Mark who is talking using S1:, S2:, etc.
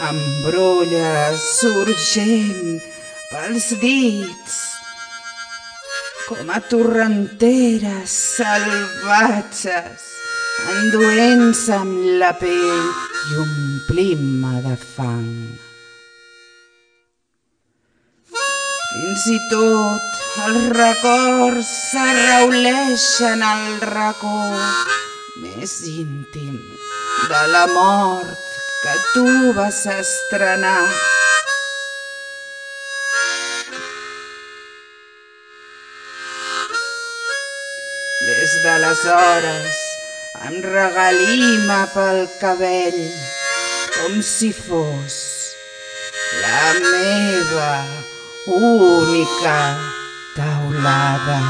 S1: embrolles urgent pels dits com a torrenteres salvatges enduent-se amb la pell i omplint-me de fang. Fins i tot els records s'arrauleixen al racó més íntim de la mort que tu vas estrenar. Des d'aleshores em regalima pel cabell com si fos la meva única taulada.